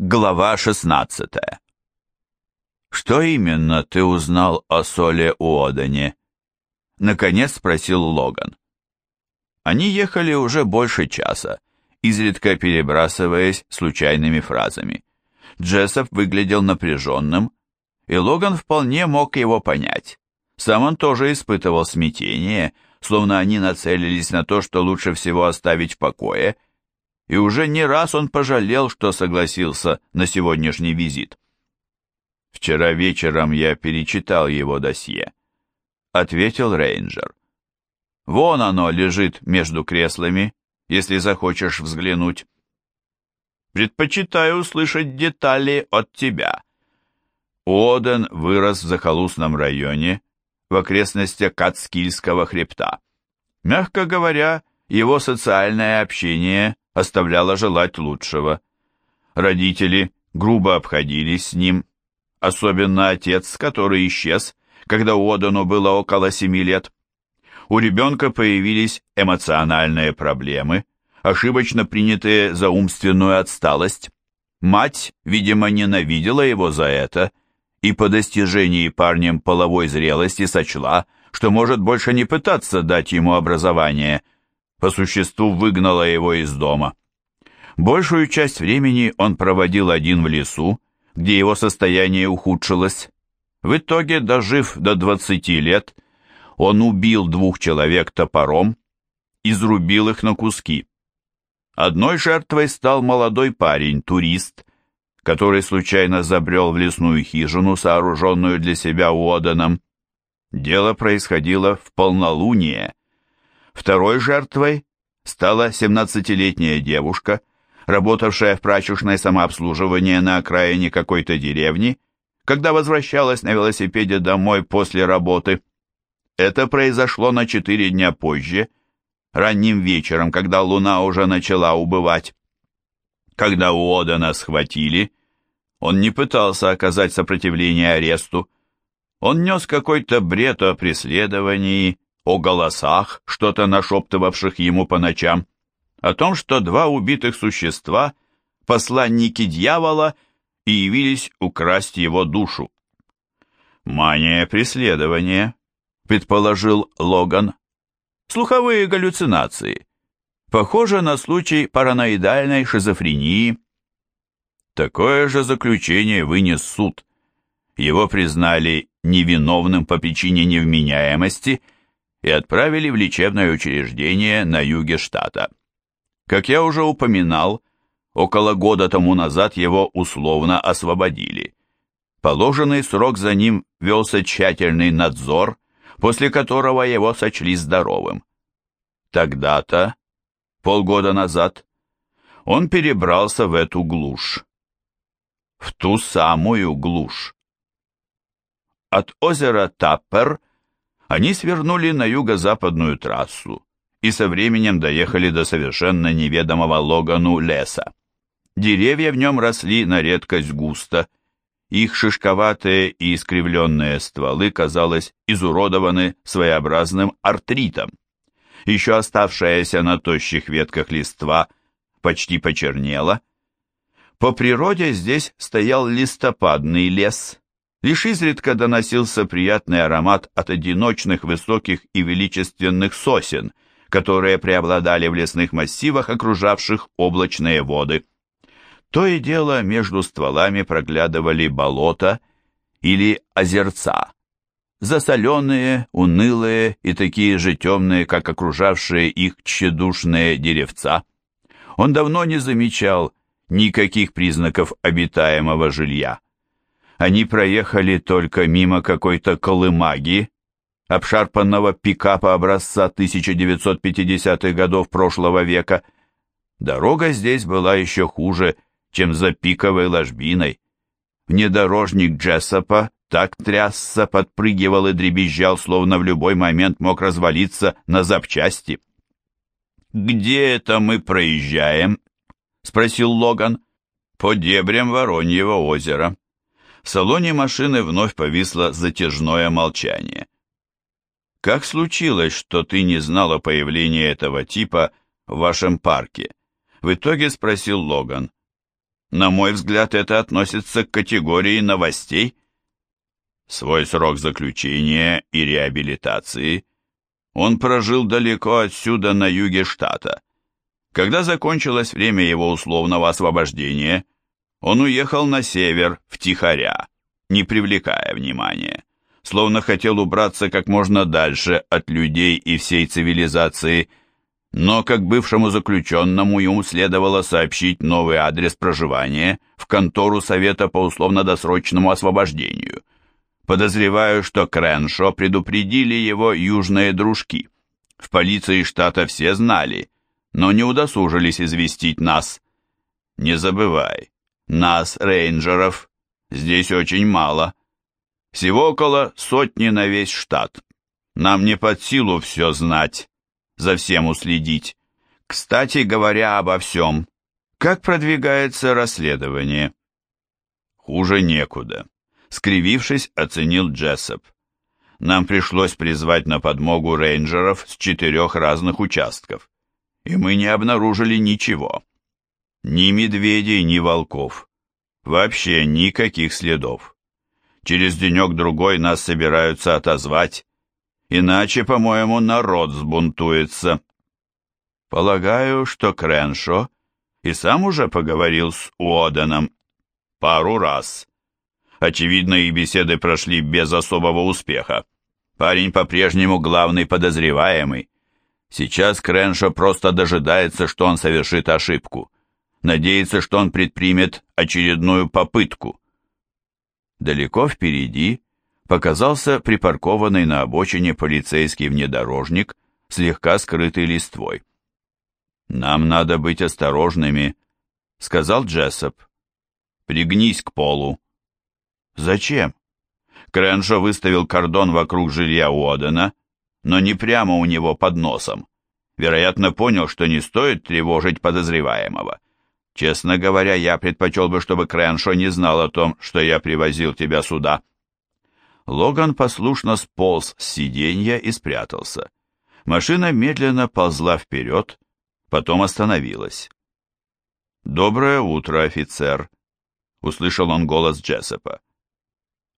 Глава 16 «Что именно ты узнал о Соле Уодене?» Наконец спросил Логан. Они ехали уже больше часа, изредка перебрасываясь случайными фразами. Джессоп выглядел напряженным, и Логан вполне мог его понять. Сам он тоже испытывал смятение, словно они нацелились на то, что лучше всего оставить в покое, и уже не раз он пожалел, что согласился на сегодняшний визит. «Вчера вечером я перечитал его досье», — ответил рейнджер. «Вон оно лежит между креслами, если захочешь взглянуть». «Предпочитаю услышать детали от тебя». Уоден вырос в захолустном районе, в окрестностях Кацкильского хребта. Мягко говоря, его социальное общение оставляло желать лучшего. Родители грубо обходились с ним, особенно отец, который исчез, когда Уодену было около семи лет. У ребенка появились эмоциональные проблемы, ошибочно принятые за умственную отсталость. Мать, видимо, ненавидела его за это и по достижении парнем половой зрелости сочла, что может больше не пытаться дать ему образование, по существу выгнала его из дома. Большую часть времени он проводил один в лесу, где его состояние ухудшилось. В итоге, дожив до 20 лет, он убил двух человек топором, изрубил их на куски. Одной жертвой стал молодой парень, турист, который случайно забрел в лесную хижину, сооруженную для себя Уоданом. Дело происходило в полнолуние. Второй жертвой стала 17-летняя девушка, работавшая в прачечной самообслуживании на окраине какой-то деревни, когда возвращалась на велосипеде домой после работы. Это произошло на четыре дня позже, ранним вечером, когда луна уже начала убывать. Когда Уодена схватили, он не пытался оказать сопротивление аресту. Он нес какой-то бред о преследовании, о голосах, что-то нашептывавших ему по ночам, о том, что два убитых существа, посланники дьявола, и явились украсть его душу. «Мания преследования», — предположил Логан. «Слуховые галлюцинации. Похоже на случай параноидальной шизофрении». Такое же заключение вынес суд. Его признали невиновным по причине невменяемости и отправили в лечебное учреждение на юге штата. Как я уже упоминал, около года тому назад его условно освободили. Положенный срок за ним велся тщательный надзор, после которого его сочли здоровым. Тогда-то, полгода назад, он перебрался в эту глушь в ту самую глушь. От озера Таппер они свернули на юго-западную трассу и со временем доехали до совершенно неведомого Логану леса. Деревья в нем росли на редкость густо, их шишковатые и искривленные стволы, казалось, изуродованы своеобразным артритом. Еще оставшаяся на тощих ветках листва почти почернела, по природе здесь стоял листопадный лес. Лишь изредка доносился приятный аромат от одиночных высоких и величественных сосен, которые преобладали в лесных массивах, окружавших облачные воды. То и дело между стволами проглядывали болота или озерца, засоленные, унылые и такие же темные, как окружавшие их тщедушные деревца. Он давно не замечал никаких признаков обитаемого жилья. Они проехали только мимо какой-то колымаги, обшарпанного пикапа образца 1950-х годов прошлого века. Дорога здесь была еще хуже, чем за пиковой ложбиной. Внедорожник Джессопа так трясся, подпрыгивал и дребезжал, словно в любой момент мог развалиться на запчасти. «Где это мы проезжаем?» спросил Логан. По дебрям Вороньего озера. В салоне машины вновь повисло затяжное молчание. «Как случилось, что ты не знал о появлении этого типа в вашем парке?» В итоге спросил Логан. На мой взгляд, это относится к категории новостей. Свой срок заключения и реабилитации он прожил далеко отсюда, на юге штата. Когда закончилось время его условного освобождения, он уехал на север, в Тихоря, не привлекая внимания, словно хотел убраться как можно дальше от людей и всей цивилизации, но как бывшему заключенному ему следовало сообщить новый адрес проживания в контору Совета по условно-досрочному освобождению. Подозреваю, что Креншо предупредили его южные дружки. В полиции штата все знали, но не удосужились известить нас. Не забывай, нас, рейнджеров, здесь очень мало. Всего около сотни на весь штат. Нам не под силу все знать за всем уследить. Кстати говоря обо всем, как продвигается расследование? Хуже некуда. Скривившись, оценил Джессоп. Нам пришлось призвать на подмогу рейнджеров с четырех разных участков, и мы не обнаружили ничего. Ни медведей, ни волков. Вообще никаких следов. Через денек-другой нас собираются отозвать, Иначе, по-моему, народ сбунтуется. Полагаю, что Креншо и сам уже поговорил с Уоденом пару раз. Очевидно, их беседы прошли без особого успеха. Парень по-прежнему главный подозреваемый. Сейчас Креншо просто дожидается, что он совершит ошибку. Надеется, что он предпримет очередную попытку. Далеко впереди показался припаркованный на обочине полицейский внедорожник, слегка скрытый листвой. «Нам надо быть осторожными», — сказал Джессоп. «Пригнись к полу». «Зачем?» Креншо выставил кордон вокруг жилья Уодена, но не прямо у него под носом. Вероятно, понял, что не стоит тревожить подозреваемого. Честно говоря, я предпочел бы, чтобы Креншо не знал о том, что я привозил тебя сюда. Логан послушно сполз с сиденья и спрятался. Машина медленно ползла вперед, потом остановилась. «Доброе утро, офицер!» — услышал он голос Джессопа.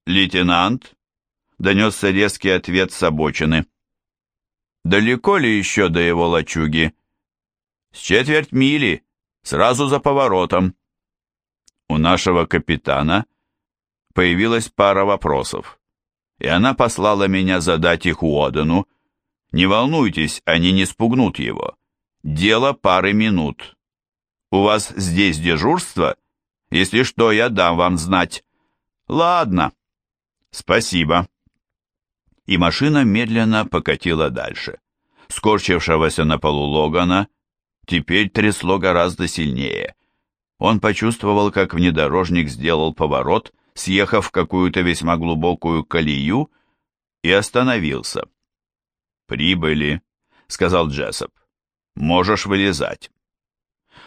«Лейтенант?» — донесся резкий ответ с обочины. «Далеко ли еще до его лачуги?» «С четверть мили, сразу за поворотом». У нашего капитана появилась пара вопросов и она послала меня задать их Уодену. Не волнуйтесь, они не спугнут его. Дело пары минут. У вас здесь дежурство? Если что, я дам вам знать. Ладно. Спасибо. И машина медленно покатила дальше. Скорчившегося на полу Логана теперь трясло гораздо сильнее. Он почувствовал, как внедорожник сделал поворот съехав в какую-то весьма глубокую колею, и остановился. «Прибыли», — сказал Джессоп. «Можешь вылезать».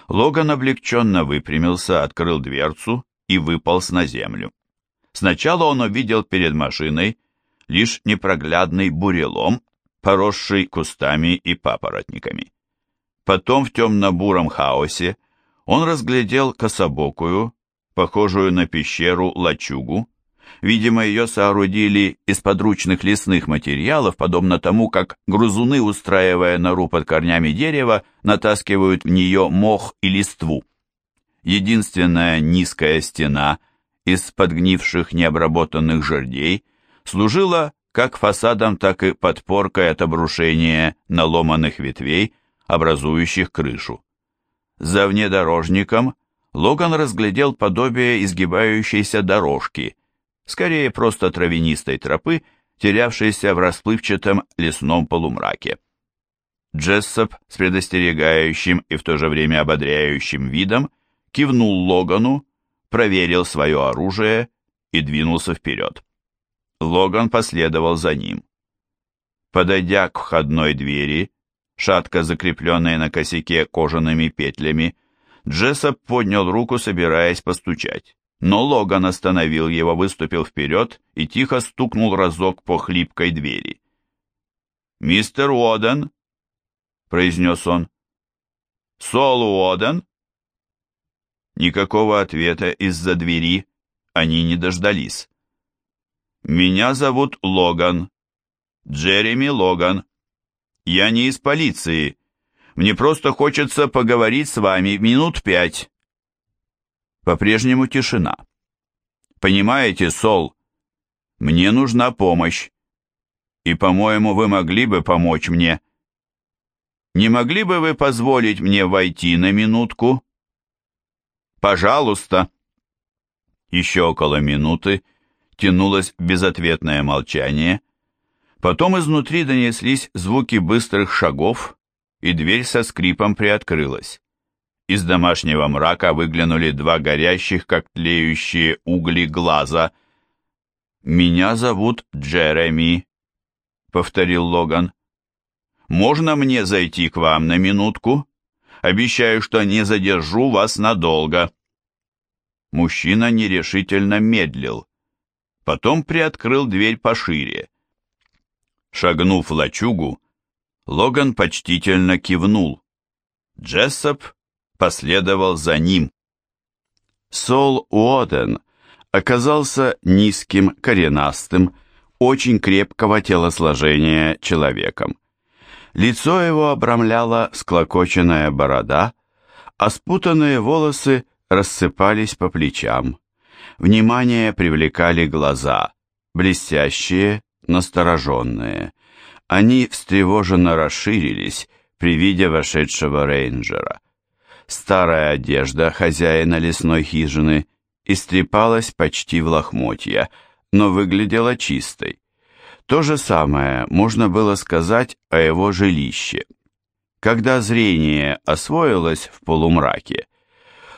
Логан облегченно выпрямился, открыл дверцу и выполз на землю. Сначала он увидел перед машиной лишь непроглядный бурелом, поросший кустами и папоротниками. Потом в темно-буром хаосе он разглядел кособокую, похожую на пещеру лачугу. Видимо, ее соорудили из подручных лесных материалов, подобно тому, как грузуны, устраивая нору под корнями дерева, натаскивают в нее мох и листву. Единственная низкая стена из подгнивших необработанных жердей служила как фасадом, так и подпоркой от обрушения наломанных ветвей, образующих крышу. За внедорожником Логан разглядел подобие изгибающейся дорожки, скорее просто травянистой тропы, терявшейся в расплывчатом лесном полумраке. Джессоп с предостерегающим и в то же время ободряющим видом кивнул Логану, проверил свое оружие и двинулся вперед. Логан последовал за ним. Подойдя к входной двери, шатко закрепленной на косяке кожаными петлями, Джессоп поднял руку, собираясь постучать. Но Логан остановил его, выступил вперед и тихо стукнул разок по хлипкой двери. «Мистер Уоден?» — произнес он. «Сол Уоден?» Никакого ответа из-за двери они не дождались. «Меня зовут Логан. Джереми Логан. Я не из полиции. Мне просто хочется поговорить с вами минут пять». По-прежнему тишина. «Понимаете, Сол, мне нужна помощь. И, по-моему, вы могли бы помочь мне. Не могли бы вы позволить мне войти на минутку?» «Пожалуйста». Еще около минуты тянулось безответное молчание. Потом изнутри донеслись звуки быстрых шагов, и дверь со скрипом приоткрылась. Из домашнего мрака выглянули два горящих, как тлеющие угли глаза. «Меня зовут Джереми», — повторил Логан. «Можно мне зайти к вам на минутку? Обещаю, что не задержу вас надолго». Мужчина нерешительно медлил. Потом приоткрыл дверь пошире. Шагнув лачугу, Логан почтительно кивнул. Джессоп последовал за ним. Сол Уоден оказался низким, коренастым, очень крепкого телосложения человеком. Лицо его обрамляла склокоченная борода, а спутанные волосы рассыпались по плечам. Внимание привлекали глаза, блестящие, настороженные. Они встревоженно расширились при виде вошедшего рейнджера. Старая одежда хозяина лесной хижины истрепалась почти в лохмотья, но выглядела чистой. То же самое можно было сказать о его жилище. Когда зрение освоилось в полумраке,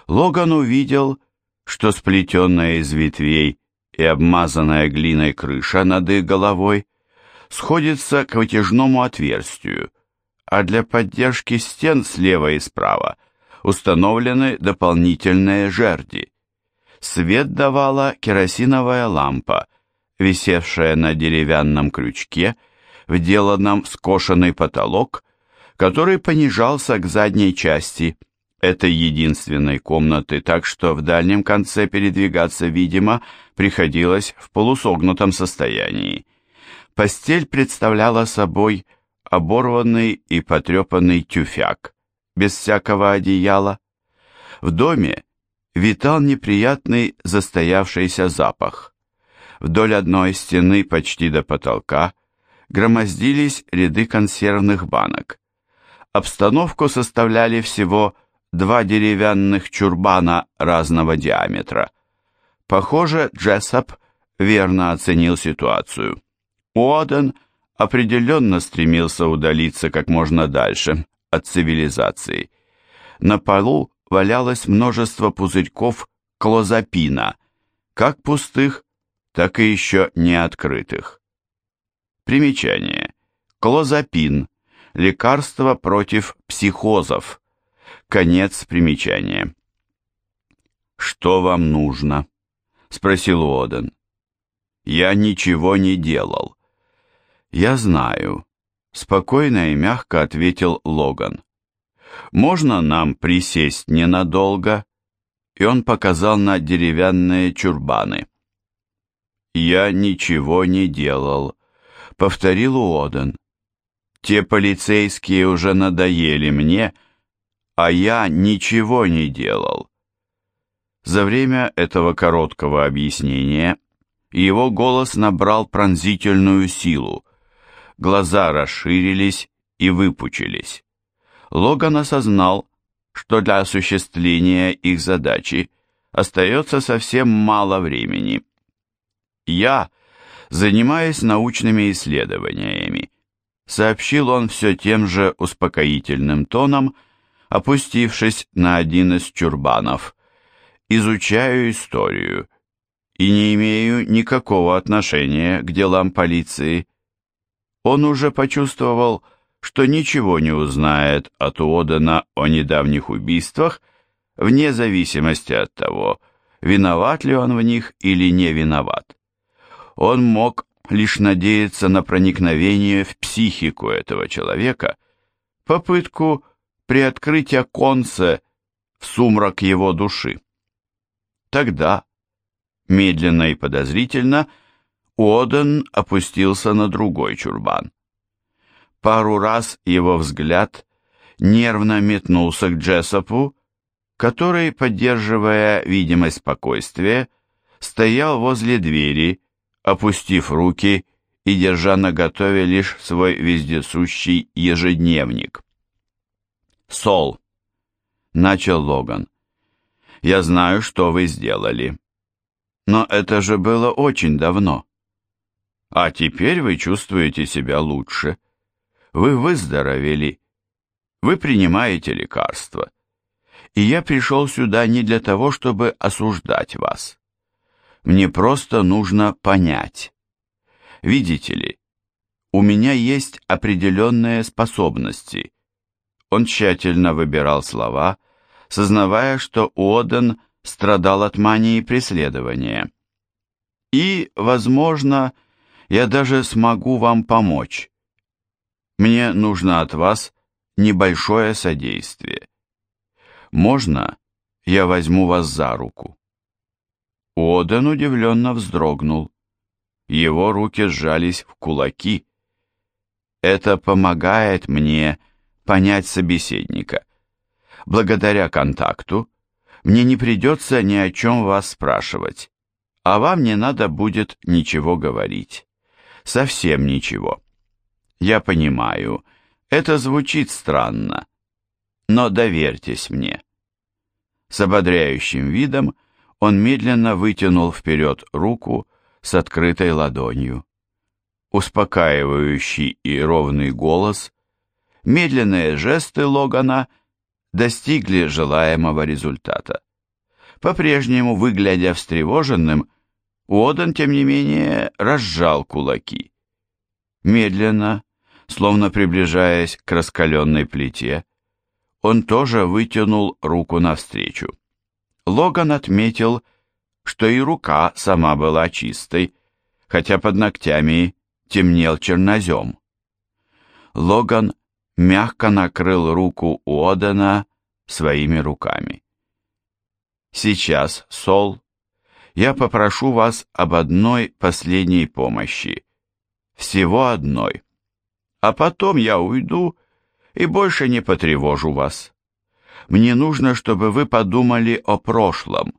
Логан увидел, что сплетенная из ветвей и обмазанная глиной крыша над их головой сходится к вытяжному отверстию, а для поддержки стен слева и справа установлены дополнительные жерди. Свет давала керосиновая лампа, висевшая на деревянном крючке, вделанном в скошенный потолок, который понижался к задней части этой единственной комнаты, так что в дальнем конце передвигаться, видимо, приходилось в полусогнутом состоянии. Постель представляла собой оборванный и потрепанный тюфяк, без всякого одеяла. В доме витал неприятный застоявшийся запах. Вдоль одной стены почти до потолка громоздились ряды консервных банок. Обстановку составляли всего два деревянных чурбана разного диаметра. Похоже, Джессоп верно оценил ситуацию. Уоден определенно стремился удалиться как можно дальше от цивилизации. На полу валялось множество пузырьков клозапина, как пустых, так и еще не открытых. Примечание. Клозапин – лекарство против психозов. Конец примечания. «Что вам нужно?» – спросил Уоден. «Я ничего не делал». «Я знаю», – спокойно и мягко ответил Логан. «Можно нам присесть ненадолго?» И он показал на деревянные чурбаны. «Я ничего не делал», — повторил Уоден. «Те полицейские уже надоели мне, а я ничего не делал». За время этого короткого объяснения его голос набрал пронзительную силу. Глаза расширились и выпучились. Логан осознал, что для осуществления их задачи остается совсем мало времени. «Я занимаюсь научными исследованиями», сообщил он все тем же успокоительным тоном, опустившись на один из чурбанов. «Изучаю историю и не имею никакого отношения к делам полиции». Он уже почувствовал, что ничего не узнает от Уодена о недавних убийствах, вне зависимости от того, виноват ли он в них или не виноват. Он мог лишь надеяться на проникновение в психику этого человека, попытку приоткрыть оконце в сумрак его души. Тогда, медленно и подозрительно, Уоден опустился на другой чурбан. Пару раз его взгляд нервно метнулся к Джессопу, который, поддерживая видимость спокойствия, стоял возле двери, опустив руки и держа наготове лишь свой вездесущий ежедневник. «Сол», — начал Логан, — «я знаю, что вы сделали. Но это же было очень давно. А теперь вы чувствуете себя лучше. Вы выздоровели. Вы принимаете лекарства. И я пришел сюда не для того, чтобы осуждать вас. Мне просто нужно понять. Видите ли, у меня есть определенные способности. Он тщательно выбирал слова, сознавая, что Уоден страдал от мании преследования. И, возможно, я даже смогу вам помочь. Мне нужно от вас небольшое содействие. Можно я возьму вас за руку? Оден удивленно вздрогнул. Его руки сжались в кулаки. Это помогает мне понять собеседника. Благодаря контакту мне не придется ни о чем вас спрашивать, а вам не надо будет ничего говорить. Совсем ничего. Я понимаю, это звучит странно, но доверьтесь мне. С ободряющим видом он медленно вытянул вперед руку с открытой ладонью. Успокаивающий и ровный голос, медленные жесты Логана достигли желаемого результата. По-прежнему, выглядя встревоженным, Уоден, тем не менее, разжал кулаки. Медленно, словно приближаясь к раскаленной плите, он тоже вытянул руку навстречу. Логан отметил, что и рука сама была чистой, хотя под ногтями темнел чернозем. Логан мягко накрыл руку Уодена своими руками. «Сейчас, Сол, я попрошу вас об одной последней помощи. Всего одной. А потом я уйду и больше не потревожу вас. Мне нужно, чтобы вы подумали о прошлом,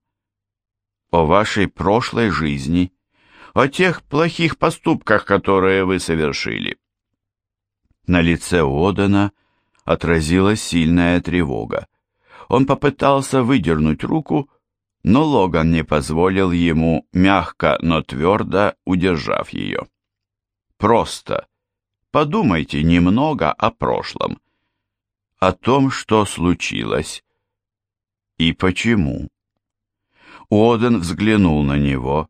о вашей прошлой жизни, о тех плохих поступках, которые вы совершили. На лице Одена отразилась сильная тревога. Он попытался выдернуть руку, но Логан не позволил ему, мягко, но твердо удержав ее. Просто подумайте немного о прошлом о том, что случилось и почему. Уоден взглянул на него,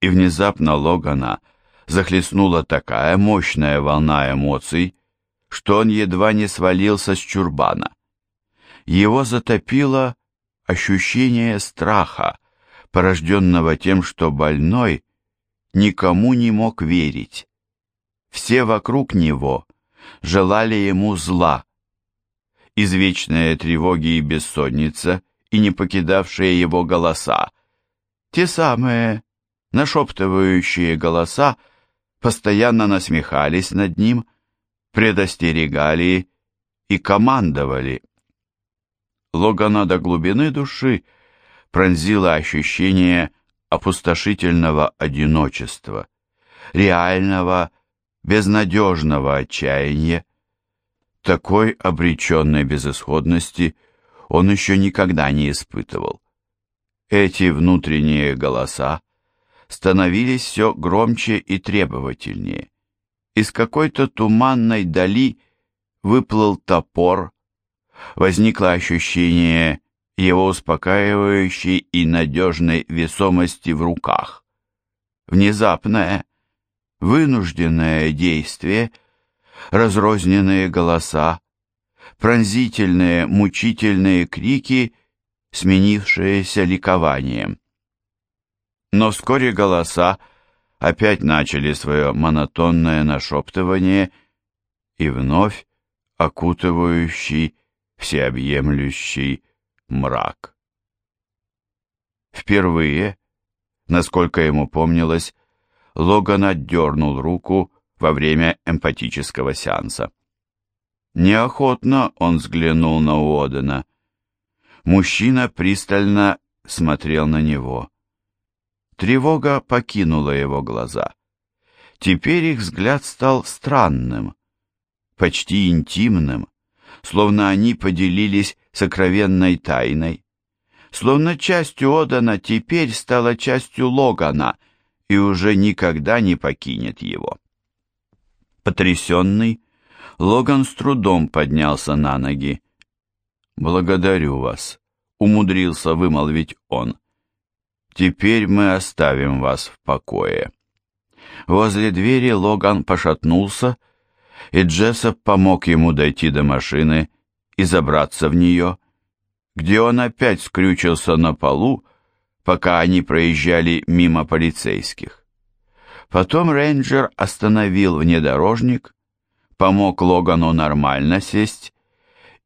и внезапно Логана захлестнула такая мощная волна эмоций, что он едва не свалился с чурбана. Его затопило ощущение страха, порожденного тем, что больной никому не мог верить. Все вокруг него желали ему зла, извечные тревоги и бессонница, и не покидавшие его голоса. Те самые, нашептывающие голоса, постоянно насмехались над ним, предостерегали и командовали. Логана до глубины души пронзило ощущение опустошительного одиночества, реального, безнадежного отчаяния, такой обреченной безысходности он еще никогда не испытывал. Эти внутренние голоса становились все громче и требовательнее. Из какой-то туманной дали выплыл топор, возникло ощущение его успокаивающей и надежной весомости в руках. Внезапное, вынужденное действие — разрозненные голоса, пронзительные, мучительные крики, сменившиеся ликованием. Но вскоре голоса опять начали свое монотонное нашептывание и вновь окутывающий, всеобъемлющий мрак. Впервые, насколько ему помнилось, Логан отдернул руку во время эмпатического сеанса. Неохотно он взглянул на Уодена. Мужчина пристально смотрел на него. Тревога покинула его глаза. Теперь их взгляд стал странным, почти интимным, словно они поделились сокровенной тайной, словно частью Одана теперь стала частью Логана и уже никогда не покинет его. Потрясенный, Логан с трудом поднялся на ноги. «Благодарю вас», — умудрился вымолвить он. «Теперь мы оставим вас в покое». Возле двери Логан пошатнулся, и Джессоп помог ему дойти до машины и забраться в нее, где он опять скрючился на полу, пока они проезжали мимо полицейских. Потом рейнджер остановил внедорожник, помог Логану нормально сесть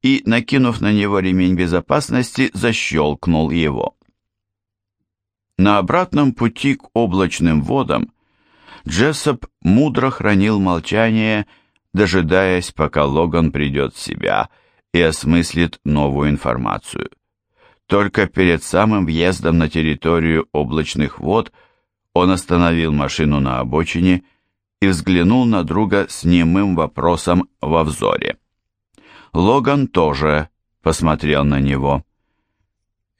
и, накинув на него ремень безопасности, защелкнул его. На обратном пути к облачным водам Джессоп мудро хранил молчание, дожидаясь, пока Логан придет в себя и осмыслит новую информацию. Только перед самым въездом на территорию облачных вод он остановил машину на обочине и взглянул на друга с немым вопросом во взоре. Логан тоже посмотрел на него.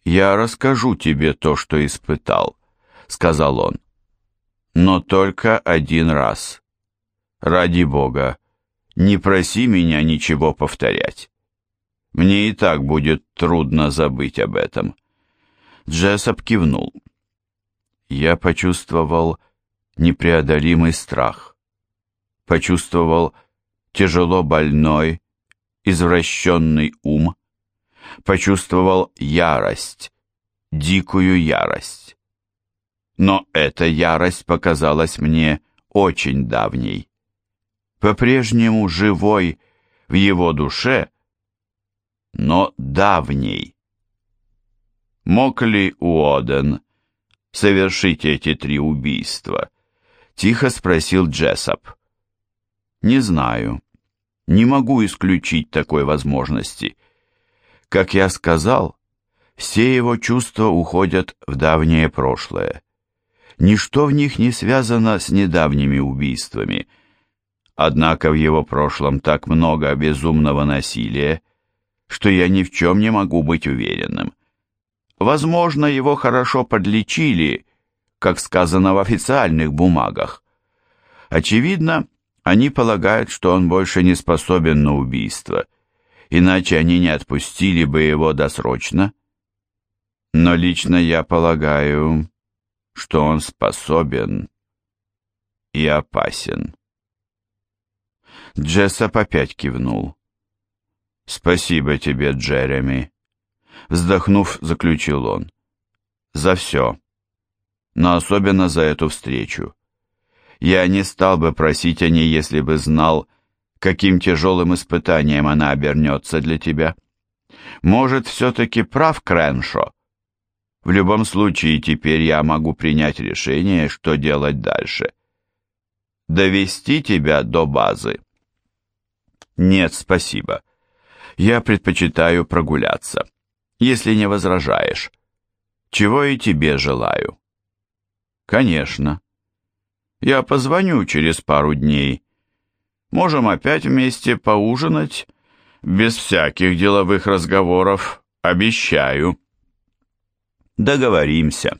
«Я расскажу тебе то, что испытал», — сказал он. «Но только один раз. Ради Бога, не проси меня ничего повторять. Мне и так будет трудно забыть об этом». Джессоп кивнул. Я почувствовал непреодолимый страх. Почувствовал тяжело больной, извращенный ум. Почувствовал ярость, дикую ярость. Но эта ярость показалась мне очень давней. По-прежнему живой в его душе, но давней. Мог ли Уоден совершить эти три убийства? Тихо спросил Джессоп. Не знаю. Не могу исключить такой возможности. Как я сказал, все его чувства уходят в давнее прошлое. Ничто в них не связано с недавними убийствами. Однако в его прошлом так много безумного насилия, что я ни в чем не могу быть уверенным. Возможно, его хорошо подлечили, как сказано в официальных бумагах. Очевидно, они полагают, что он больше не способен на убийство, иначе они не отпустили бы его досрочно. Но лично я полагаю, что он способен и опасен. Джессоп опять кивнул. «Спасибо тебе, Джереми», — вздохнув, заключил он. «За все, но особенно за эту встречу. Я не стал бы просить о ней, если бы знал, каким тяжелым испытанием она обернется для тебя. Может, все-таки прав Крэншо? В любом случае, теперь я могу принять решение, что делать дальше. Довести тебя до базы? Нет, спасибо. Я предпочитаю прогуляться, если не возражаешь. Чего и тебе желаю. Конечно. Я позвоню через пару дней. Можем опять вместе поужинать, без всяких деловых разговоров, обещаю. Договоримся.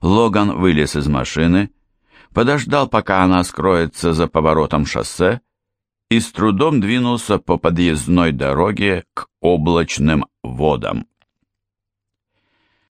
Логан вылез из машины, подождал, пока она скроется за поворотом шоссе, и с трудом двинулся по подъездной дороге к облачным водам.